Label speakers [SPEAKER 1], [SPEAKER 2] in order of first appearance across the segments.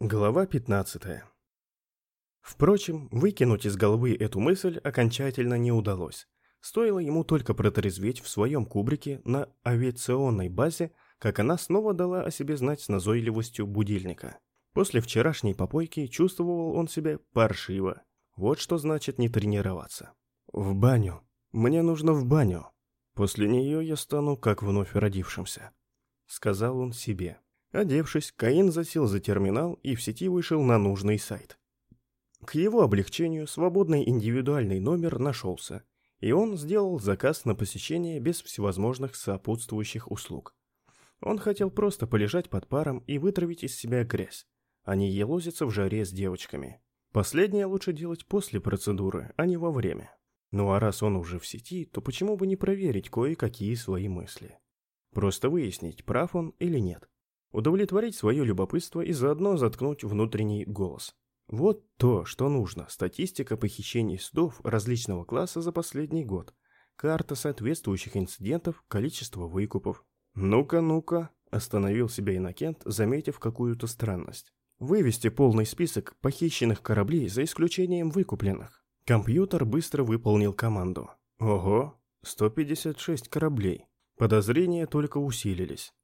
[SPEAKER 1] Глава 15. Впрочем, выкинуть из головы эту мысль окончательно не удалось. Стоило ему только протрезветь в своем кубрике на авиационной базе, как она снова дала о себе знать с назойливостью будильника. После вчерашней попойки чувствовал он себя паршиво. Вот что значит не тренироваться. «В баню. Мне нужно в баню. После нее я стану как вновь родившимся», — сказал он себе. Одевшись, Каин засел за терминал и в сети вышел на нужный сайт. К его облегчению свободный индивидуальный номер нашелся, и он сделал заказ на посещение без всевозможных сопутствующих услуг. Он хотел просто полежать под паром и вытравить из себя грязь, а не елозиться в жаре с девочками. Последнее лучше делать после процедуры, а не во время. Ну а раз он уже в сети, то почему бы не проверить кое-какие свои мысли? Просто выяснить, прав он или нет удовлетворить свое любопытство и заодно заткнуть внутренний голос. Вот то, что нужно. Статистика похищений судов различного класса за последний год. Карта соответствующих инцидентов, количество выкупов. Ну-ка, ну-ка, остановил себя Иннокент, заметив какую-то странность. Вывести полный список похищенных кораблей за исключением выкупленных. Компьютер быстро выполнил команду. Ого, 156 кораблей. Подозрения только усилились.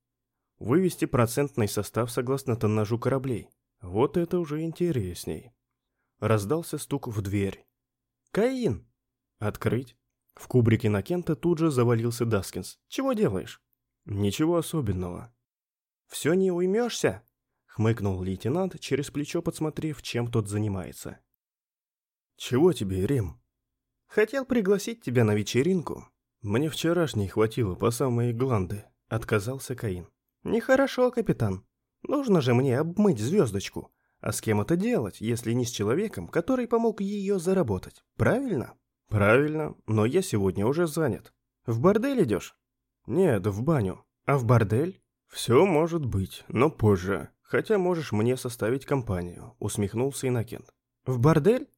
[SPEAKER 1] Вывести процентный состав согласно тоннажу кораблей. Вот это уже интересней. Раздался стук в дверь. «Каин!» «Открыть?» В кубрике на Кента тут же завалился Даскинс. «Чего делаешь?» «Ничего особенного». «Все не уймешься?» Хмыкнул лейтенант, через плечо подсмотрев, чем тот занимается. «Чего тебе, Рем?» «Хотел пригласить тебя на вечеринку». «Мне вчерашней хватило по самые гланды», — отказался Каин. «Нехорошо, капитан. Нужно же мне обмыть звездочку. А с кем это делать, если не с человеком, который помог ее заработать? Правильно?» «Правильно, но я сегодня уже занят. В бордель идешь?» «Нет, в баню. А в бордель?» «Все может быть, но позже. Хотя можешь мне составить компанию», — усмехнулся Иннокент. «В бордель?»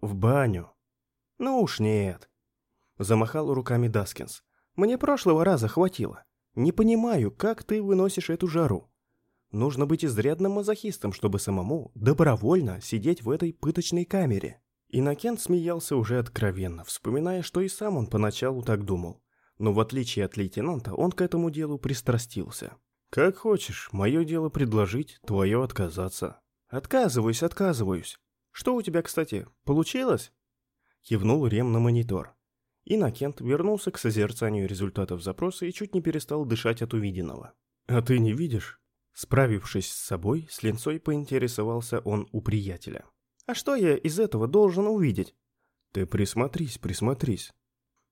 [SPEAKER 1] «В баню». «Ну уж нет». Замахал руками Даскинс. «Мне прошлого раза хватило. Не понимаю, как ты выносишь эту жару. Нужно быть изрядным мазохистом, чтобы самому добровольно сидеть в этой пыточной камере. Иннокент смеялся уже откровенно, вспоминая, что и сам он поначалу так думал. Но в отличие от лейтенанта, он к этому делу пристрастился. «Как хочешь, мое дело предложить, твое отказаться». «Отказываюсь, отказываюсь. Что у тебя, кстати, получилось?» Кивнул Рем на монитор. Иннокент вернулся к созерцанию результатов запроса и чуть не перестал дышать от увиденного. «А ты не видишь?» Справившись с собой, с линцой поинтересовался он у приятеля. «А что я из этого должен увидеть?» «Ты присмотрись, присмотрись».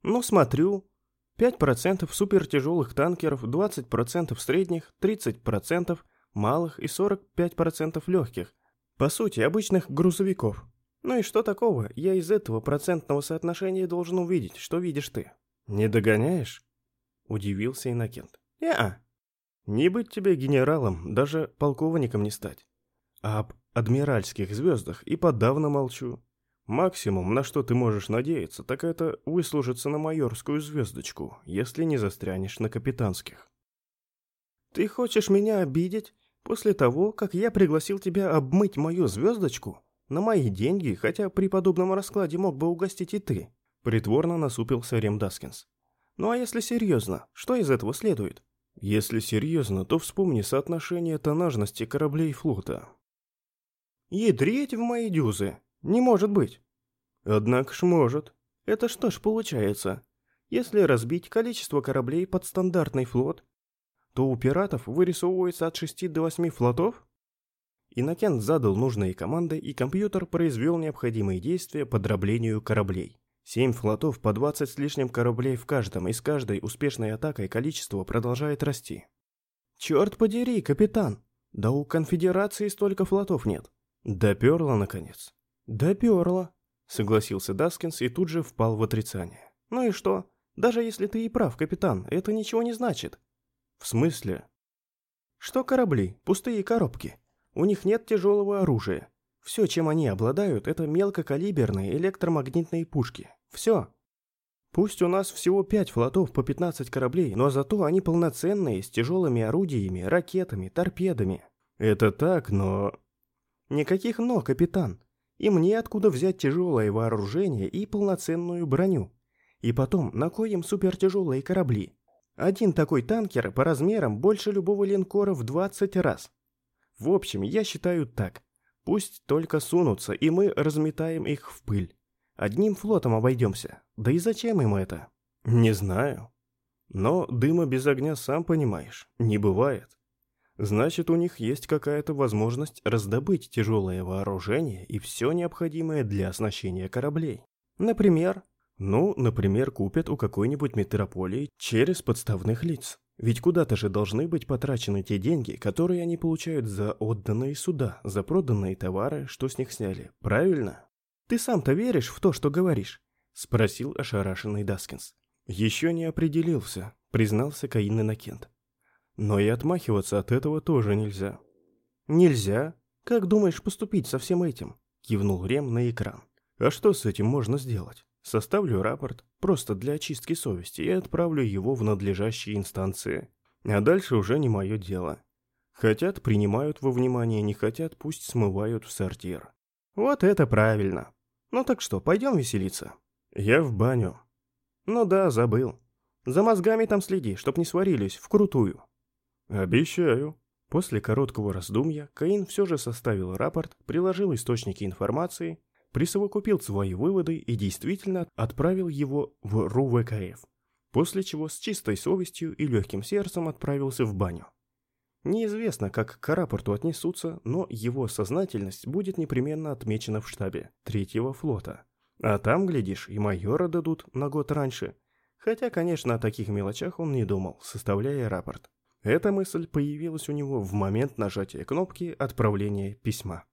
[SPEAKER 1] «Ну, смотрю. 5% супертяжелых танкеров, 20% средних, 30% малых и 45% легких. По сути, обычных грузовиков. Ну и что такого? Я из этого процентного соотношения должен увидеть, что видишь ты. Не догоняешь? Удивился Иннокент. Я. Не быть тебе генералом, даже полковником не стать. А об адмиральских звездах и подавно молчу. Максимум, на что ты можешь надеяться, так это выслужиться на майорскую звездочку, если не застрянешь на капитанских. Ты хочешь меня обидеть после того, как я пригласил тебя обмыть мою звездочку? На мои деньги, хотя при подобном раскладе мог бы угостить и ты. Притворно насупился Рем Даскинс. Ну а если серьезно, что из этого следует? Если серьезно, то вспомни соотношение тоннажности кораблей флота. Ядрить в мои дюзы? Не может быть. Однако ж может. Это что ж получается? Если разбить количество кораблей под стандартный флот, то у пиратов вырисовывается от 6 до 8 флотов? Иннокент задал нужные команды, и компьютер произвел необходимые действия по дроблению кораблей. Семь флотов по 20 с лишним кораблей в каждом, и с каждой успешной атакой количество продолжает расти. «Черт подери, капитан! Да у конфедерации столько флотов нет!» «Доперло, наконец!» «Доперло!» — согласился Даскинс и тут же впал в отрицание. «Ну и что? Даже если ты и прав, капитан, это ничего не значит». «В смысле?» «Что корабли? Пустые коробки. У них нет тяжелого оружия. Все, чем они обладают, это мелкокалиберные электромагнитные пушки. Все. Пусть у нас всего пять флотов по 15 кораблей, но зато они полноценные, с тяжелыми орудиями, ракетами, торпедами. Это так, но... Никаких «но», капитан. И мне откуда взять тяжелое вооружение и полноценную броню? И потом, на коем супертяжелые корабли? Один такой танкер по размерам больше любого линкора в 20 раз. В общем, я считаю так. Пусть только сунутся, и мы разметаем их в пыль. Одним флотом обойдемся. Да и зачем им это? Не знаю. Но дыма без огня, сам понимаешь, не бывает. Значит, у них есть какая-то возможность раздобыть тяжелое вооружение и все необходимое для оснащения кораблей. Например? Ну, например, купят у какой-нибудь метрополии через подставных лиц. Ведь куда-то же должны быть потрачены те деньги, которые они получают за отданные суда, за проданные товары, что с них сняли. Правильно? Ты сам-то веришь в то, что говоришь? Спросил ошарашенный Даскинс. Еще не определился, признался Каин Иннокент. Но и отмахиваться от этого тоже нельзя. Нельзя? Как думаешь поступить со всем этим? Кивнул Рем на экран. А что с этим можно сделать? Составлю рапорт, просто для очистки совести, и отправлю его в надлежащие инстанции. А дальше уже не мое дело. Хотят, принимают во внимание, не хотят, пусть смывают в сортир. Вот это правильно. Ну так что, пойдем веселиться? Я в баню. Ну да, забыл. За мозгами там следи, чтоб не сварились, вкрутую. Обещаю. После короткого раздумья Каин все же составил рапорт, приложил источники информации присовокупил свои выводы и действительно отправил его в РУВКФ, после чего с чистой совестью и легким сердцем отправился в баню. Неизвестно, как к рапорту отнесутся, но его сознательность будет непременно отмечена в штабе третьего флота. А там, глядишь, и майора дадут на год раньше. Хотя, конечно, о таких мелочах он не думал, составляя рапорт. Эта мысль появилась у него в момент нажатия кнопки отправления письма.